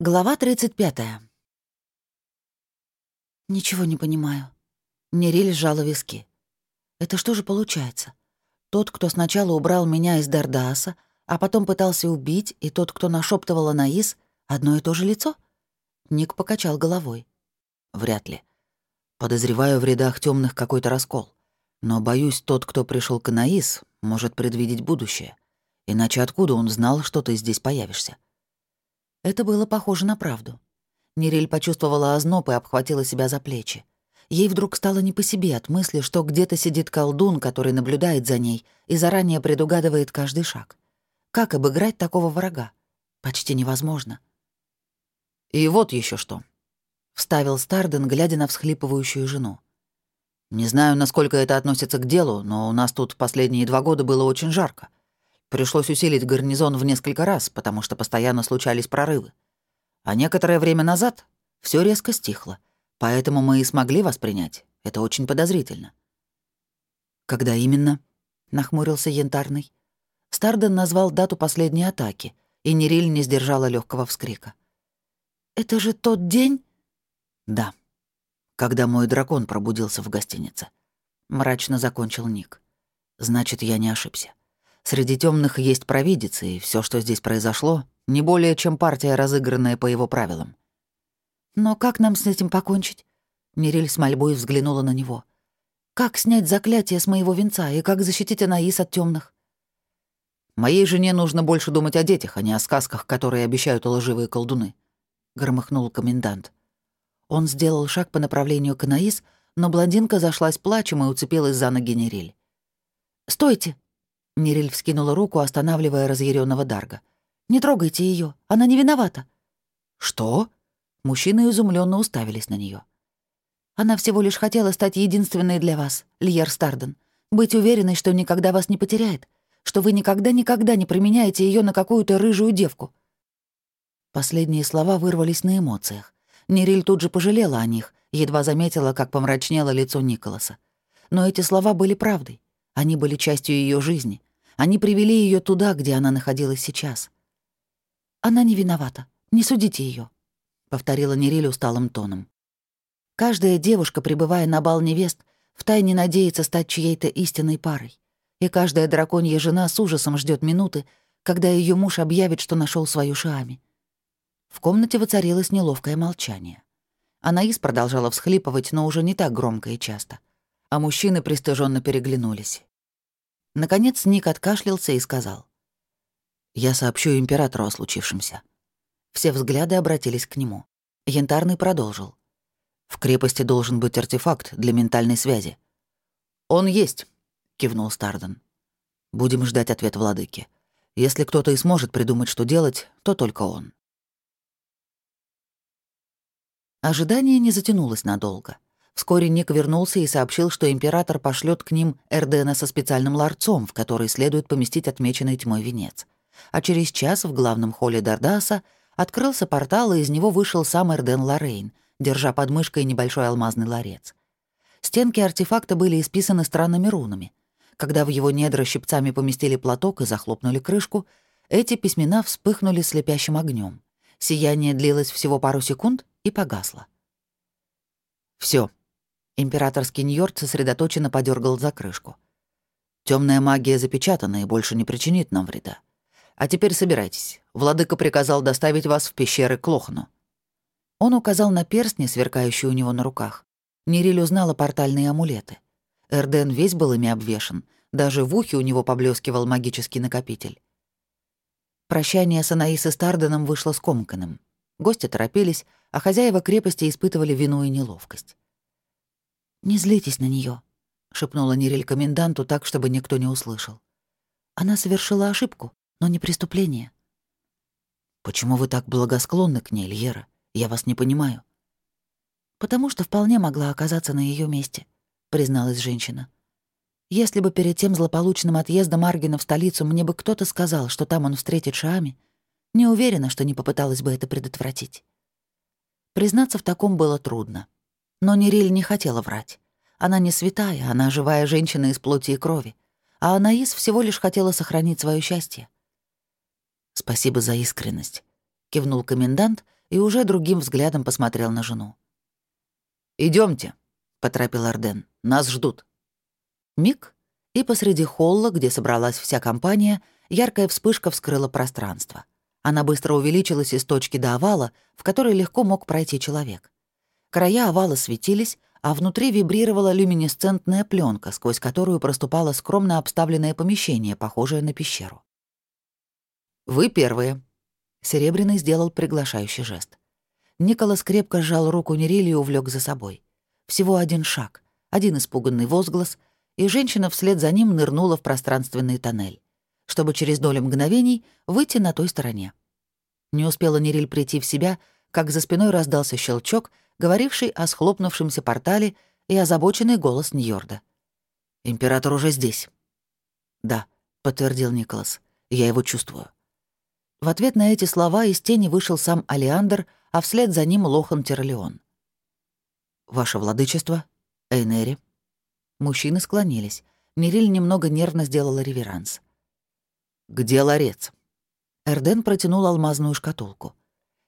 Глава 35. Ничего не понимаю. Нериль сжала виски. Это что же получается? Тот, кто сначала убрал меня из Дардааса, а потом пытался убить, и тот, кто нашептывал Анаис, одно и то же лицо? Ник покачал головой. Вряд ли. Подозреваю в рядах темных какой-то раскол. Но боюсь, тот, кто пришел к Анаис, может предвидеть будущее. Иначе откуда он знал, что ты здесь появишься? Это было похоже на правду. Нериль почувствовала озноб и обхватила себя за плечи. Ей вдруг стало не по себе от мысли, что где-то сидит колдун, который наблюдает за ней и заранее предугадывает каждый шаг. Как обыграть такого врага? Почти невозможно. «И вот еще что», — вставил Старден, глядя на всхлипывающую жену. «Не знаю, насколько это относится к делу, но у нас тут последние два года было очень жарко. Пришлось усилить гарнизон в несколько раз, потому что постоянно случались прорывы. А некоторое время назад все резко стихло, поэтому мы и смогли вас принять. Это очень подозрительно». «Когда именно?» — нахмурился Янтарный. Старден назвал дату последней атаки, и Нериль не сдержала легкого вскрика. «Это же тот день?» «Да. Когда мой дракон пробудился в гостинице». Мрачно закончил Ник. «Значит, я не ошибся. Среди темных есть провидицы, и все, что здесь произошло, не более чем партия, разыгранная по его правилам». «Но как нам с этим покончить?» Мириль с мольбой взглянула на него. «Как снять заклятие с моего венца и как защитить Анаис от темных? «Моей жене нужно больше думать о детях, а не о сказках, которые обещают лживые колдуны», — громыхнул комендант. Он сделал шаг по направлению к Анаис, но блондинка зашлась плачем и уцепилась за ноги Нериль. «Стойте!» — Нериль вскинула руку, останавливая разъяренного Дарга. «Не трогайте ее, она не виновата». «Что?» Мужчины изумленно уставились на нее. «Она всего лишь хотела стать единственной для вас, Льер Старден. Быть уверенной, что никогда вас не потеряет, что вы никогда-никогда не применяете ее на какую-то рыжую девку». Последние слова вырвались на эмоциях. Нериль тут же пожалела о них, едва заметила, как помрачнело лицо Николаса. Но эти слова были правдой. Они были частью ее жизни. Они привели ее туда, где она находилась сейчас. «Она не виновата. Не судите ее, повторила Нериль усталым тоном. «Каждая девушка, пребывая на бал невест, втайне надеется стать чьей-то истинной парой. И каждая драконья жена с ужасом ждет минуты, когда ее муж объявит, что нашел свою Шиами. В комнате воцарилось неловкое молчание. Анаис продолжала всхлипывать, но уже не так громко и часто. А мужчины пристыженно переглянулись. Наконец Ник откашлялся и сказал. «Я сообщу императору о случившемся». Все взгляды обратились к нему. Янтарный продолжил. «В крепости должен быть артефакт для ментальной связи». «Он есть», — кивнул Старден. «Будем ждать ответ владыки. Если кто-то и сможет придумать, что делать, то только он». Ожидание не затянулось надолго. Вскоре Ник вернулся и сообщил, что император пошлет к ним Эрдена со специальным ларцом, в который следует поместить отмеченный тьмой венец. А через час в главном холле Дардаса открылся портал, и из него вышел сам Эрден Лорейн, держа под мышкой небольшой алмазный ларец. Стенки артефакта были исписаны странными рунами. Когда в его недра щипцами поместили платок и захлопнули крышку, эти письмена вспыхнули слепящим огнем. Сияние длилось всего пару секунд и погасло. Все. Императорский Ньорд сосредоточенно подергал за крышку. Темная магия запечатана и больше не причинит нам вреда. А теперь собирайтесь. Владыка приказал доставить вас в пещеры к Лохану». Он указал на перстни, сверкающие у него на руках. Нериль узнала портальные амулеты. Эрден весь был ими обвешан. Даже в ухе у него поблескивал магический накопитель. Прощание с Анаис и Старденом вышло скомканным. Гости торопились, а хозяева крепости испытывали вину и неловкость. «Не злитесь на нее, шепнула Нериль коменданту так, чтобы никто не услышал. «Она совершила ошибку, но не преступление». «Почему вы так благосклонны к ней, Льера? Я вас не понимаю». «Потому что вполне могла оказаться на ее месте», — призналась женщина. Если бы перед тем злополучным отъездом Аргина в столицу мне бы кто-то сказал, что там он встретит Шами, не уверена, что не попыталась бы это предотвратить. Признаться в таком было трудно. Но Нериль не хотела врать. Она не святая, она живая женщина из плоти и крови. А Анаис всего лишь хотела сохранить свое счастье. «Спасибо за искренность», — кивнул комендант и уже другим взглядом посмотрел на жену. Идемте, поторопил Арден. «Нас ждут». Миг, и посреди холла, где собралась вся компания, яркая вспышка вскрыла пространство. Она быстро увеличилась из точки до овала, в который легко мог пройти человек. Края овала светились, а внутри вибрировала люминесцентная пленка, сквозь которую проступало скромно обставленное помещение, похожее на пещеру. «Вы первые», — Серебряный сделал приглашающий жест. Николас крепко сжал руку Нерили и увлек за собой. Всего один шаг, один испуганный возглас, и женщина вслед за ним нырнула в пространственный тоннель, чтобы через долю мгновений выйти на той стороне. Не успела Нериль прийти в себя, как за спиной раздался щелчок, говоривший о схлопнувшемся портале и озабоченный голос Ньорда. «Император уже здесь». «Да», — подтвердил Николас, — «я его чувствую». В ответ на эти слова из тени вышел сам Алиандр, а вслед за ним Лохан Терлеон. «Ваше владычество, Эйнери». Мужчины склонились. Мириль немного нервно сделала реверанс. «Где ларец?» Эрден протянул алмазную шкатулку.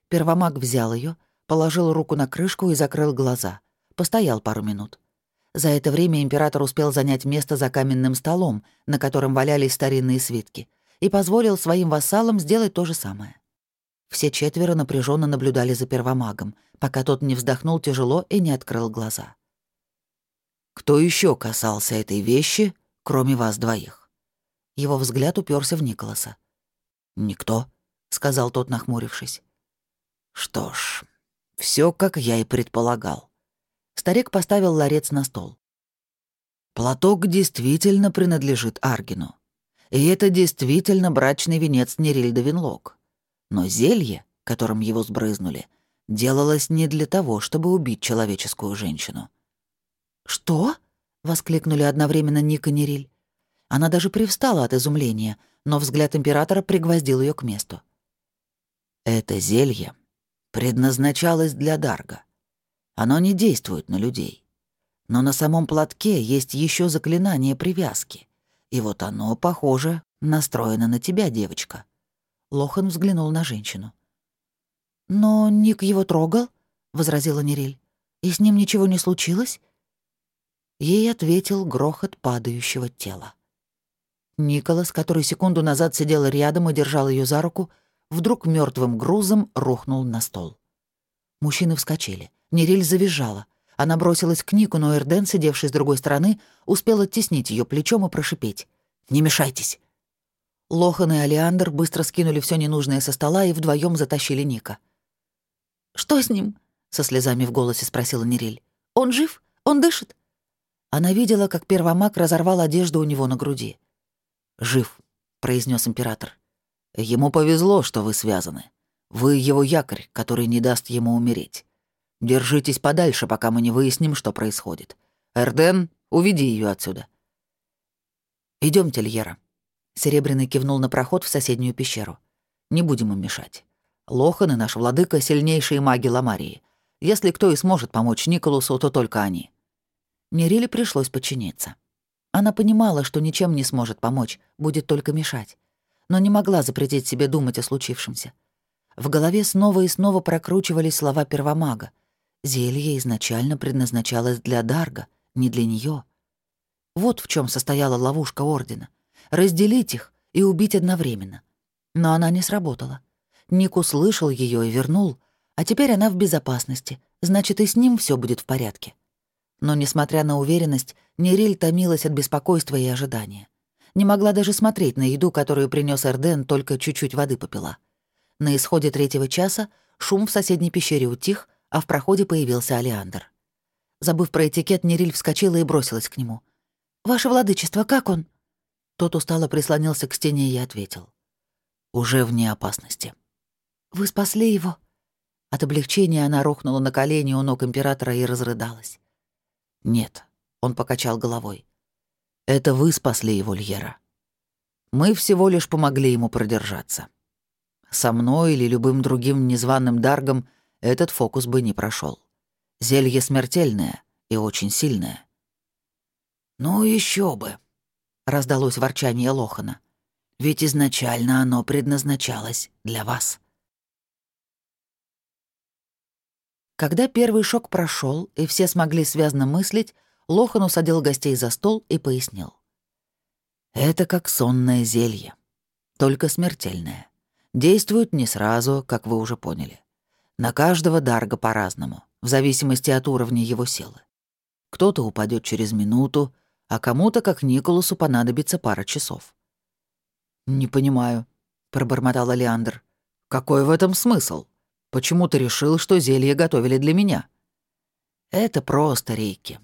Первомаг взял ее, положил руку на крышку и закрыл глаза. Постоял пару минут. За это время император успел занять место за каменным столом, на котором валялись старинные свитки, и позволил своим вассалам сделать то же самое. Все четверо напряженно наблюдали за первомагом, пока тот не вздохнул тяжело и не открыл глаза. «Кто еще касался этой вещи, кроме вас двоих?» Его взгляд уперся в Николаса. «Никто», — сказал тот, нахмурившись. «Что ж, все как я и предполагал». Старик поставил ларец на стол. «Платок действительно принадлежит Аргину. И это действительно брачный венец Нерильда Винлок. Но зелье, которым его сбрызнули, делалось не для того, чтобы убить человеческую женщину. «Что?» — воскликнули одновременно Ник и Нериль. Она даже привстала от изумления, но взгляд императора пригвоздил ее к месту. «Это зелье предназначалось для Дарга. Оно не действует на людей. Но на самом платке есть еще заклинание привязки. И вот оно, похоже, настроено на тебя, девочка». Лохан взглянул на женщину. «Но Ник его трогал?» — возразила Нериль. «И с ним ничего не случилось?» Ей ответил грохот падающего тела. Николас, который секунду назад сидел рядом и держал ее за руку, вдруг мертвым грузом рухнул на стол. Мужчины вскочили. Нериль завизжала. Она бросилась к Нику, но Эрден, сидевший с другой стороны, успел оттеснить ее плечом и прошипеть. «Не мешайтесь!» Лохан и Алиандр быстро скинули все ненужное со стола и вдвоем затащили Ника. «Что с ним?» — со слезами в голосе спросила Нериль. «Он жив? Он дышит?» Она видела, как первомаг разорвал одежду у него на груди. «Жив», — произнес император. «Ему повезло, что вы связаны. Вы его якорь, который не даст ему умереть. Держитесь подальше, пока мы не выясним, что происходит. Эрден, уведи ее отсюда». Идемте, Льера». Серебряный кивнул на проход в соседнюю пещеру. «Не будем им мешать. Лохан и наш владыка — сильнейшие маги Ламарии. Если кто и сможет помочь Николусу, то только они». Нериле пришлось подчиниться. Она понимала, что ничем не сможет помочь, будет только мешать. Но не могла запретить себе думать о случившемся. В голове снова и снова прокручивались слова первомага. Зелье изначально предназначалось для Дарга, не для нее. Вот в чем состояла ловушка Ордена. Разделить их и убить одновременно. Но она не сработала. Ник услышал ее и вернул, а теперь она в безопасности, значит, и с ним все будет в порядке. Но, несмотря на уверенность, Нериль томилась от беспокойства и ожидания. Не могла даже смотреть на еду, которую принес Эрден, только чуть-чуть воды попила. На исходе третьего часа шум в соседней пещере утих, а в проходе появился Алиандр. Забыв про этикет, Нериль вскочила и бросилась к нему. «Ваше владычество, как он?» Тот устало прислонился к стене и ответил. «Уже вне опасности». «Вы спасли его?» От облегчения она рухнула на колени у ног императора и разрыдалась. «Нет», — он покачал головой. «Это вы спасли его, Льера. Мы всего лишь помогли ему продержаться. Со мной или любым другим незваным даргом этот фокус бы не прошел. Зелье смертельное и очень сильное». «Ну еще бы», — раздалось ворчание Лохана. «Ведь изначально оно предназначалось для вас». Когда первый шок прошел и все смогли связно мыслить, Лохан усадил гостей за стол и пояснил. «Это как сонное зелье, только смертельное. Действует не сразу, как вы уже поняли. На каждого дарга по-разному, в зависимости от уровня его силы. Кто-то упадет через минуту, а кому-то, как Николасу, понадобится пара часов. «Не понимаю», — пробормотал Леандр. «Какой в этом смысл? Почему ты решил, что зелье готовили для меня?» «Это просто рейки.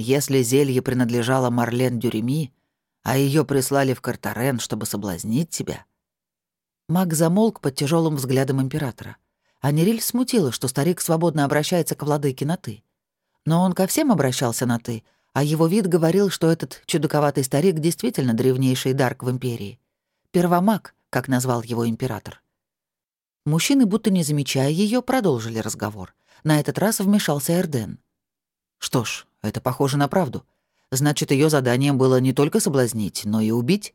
Если зелье принадлежало Марлен Дюреми, а ее прислали в Картарен, чтобы соблазнить тебя...» Маг замолк под тяжелым взглядом императора. А Нериль смутила, что старик свободно обращается к владыке на «ты». Но он ко всем обращался на «ты», а его вид говорил, что этот чудаковатый старик действительно древнейший дарк в Империи. Первомаг, как назвал его император. Мужчины, будто не замечая ее, продолжили разговор. На этот раз вмешался Эрден. Что ж, это похоже на правду. Значит, ее заданием было не только соблазнить, но и убить?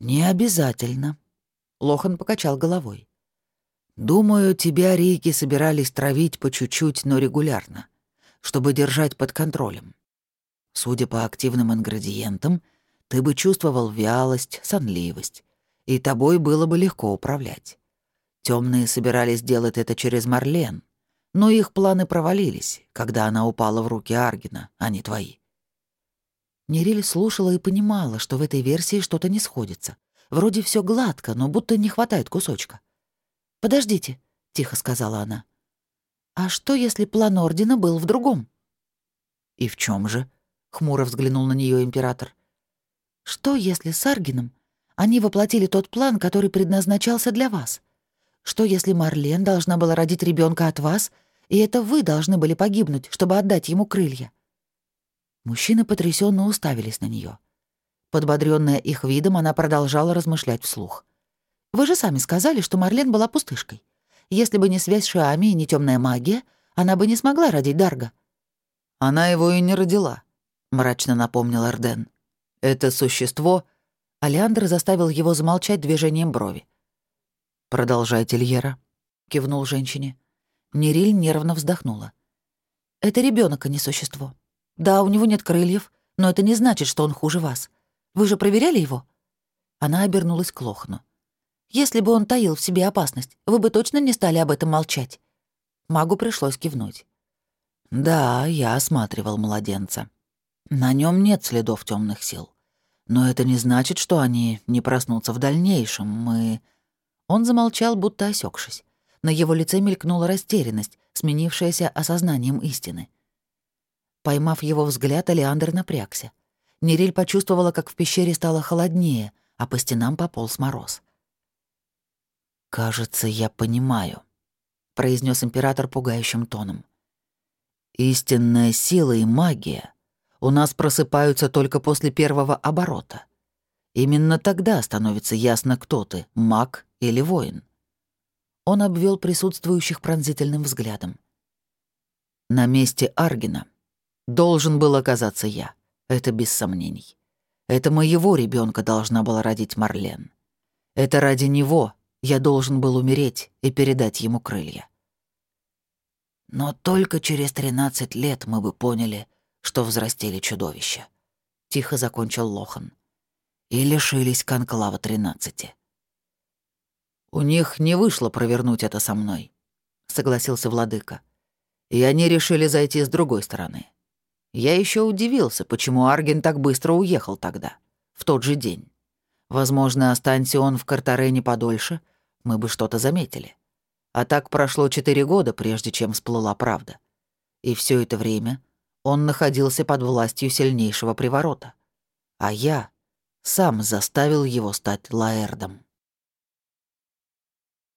Не обязательно. Лохан покачал головой. Думаю, тебя рейки собирались травить по чуть-чуть, но регулярно, чтобы держать под контролем. Судя по активным ингредиентам, ты бы чувствовал вялость, сонливость, и тобой было бы легко управлять. Темные собирались делать это через Марлен, но их планы провалились, когда она упала в руки Аргина, а не твои. Нериль слушала и понимала, что в этой версии что-то не сходится. Вроде все гладко, но будто не хватает кусочка. «Подождите», — тихо сказала она. «А что, если план Ордена был в другом?» «И в чем же?» — хмуро взглянул на нее император. «Что, если с Аргином они воплотили тот план, который предназначался для вас? Что, если Марлен должна была родить ребенка от вас, и это вы должны были погибнуть, чтобы отдать ему крылья?» Мужчины потрясенно уставились на нее. Подбодрённая их видом, она продолжала размышлять вслух. Вы же сами сказали, что Марлен была пустышкой. Если бы не связь Шиами и не темная магия, она бы не смогла родить Дарга». «Она его и не родила», — мрачно напомнил Арден. «Это существо...» Алиандр заставил его замолчать движением брови. «Продолжайте, Льера», — кивнул женщине. Нериль нервно вздохнула. «Это ребенок, а не существо. Да, у него нет крыльев, но это не значит, что он хуже вас. Вы же проверяли его?» Она обернулась к Лохну. Если бы он таил в себе опасность, вы бы точно не стали об этом молчать». Магу пришлось кивнуть. «Да, я осматривал младенца. На нем нет следов темных сил. Но это не значит, что они не проснутся в дальнейшем. Мы...» Он замолчал, будто осекшись. На его лице мелькнула растерянность, сменившаяся осознанием истины. Поймав его взгляд, Алиандр напрягся. Нериль почувствовала, как в пещере стало холоднее, а по стенам пополз мороз. «Кажется, я понимаю», — произнес император пугающим тоном. «Истинная сила и магия у нас просыпаются только после первого оборота. Именно тогда становится ясно, кто ты — маг или воин». Он обвел присутствующих пронзительным взглядом. «На месте Аргина должен был оказаться я, это без сомнений. Это моего ребенка должна была родить Марлен. Это ради него я должен был умереть и передать ему крылья. Но только через 13 лет мы бы поняли, что взрастили чудовище. Тихо закончил Лохан. И лишились конклава 13. У них не вышло провернуть это со мной, согласился владыка. И они решили зайти с другой стороны. Я еще удивился, почему Арген так быстро уехал тогда, в тот же день. Возможно, останься он в Картарене подольше — мы бы что-то заметили. А так прошло четыре года, прежде чем всплыла правда. И все это время он находился под властью сильнейшего приворота. А я сам заставил его стать Лаэрдом.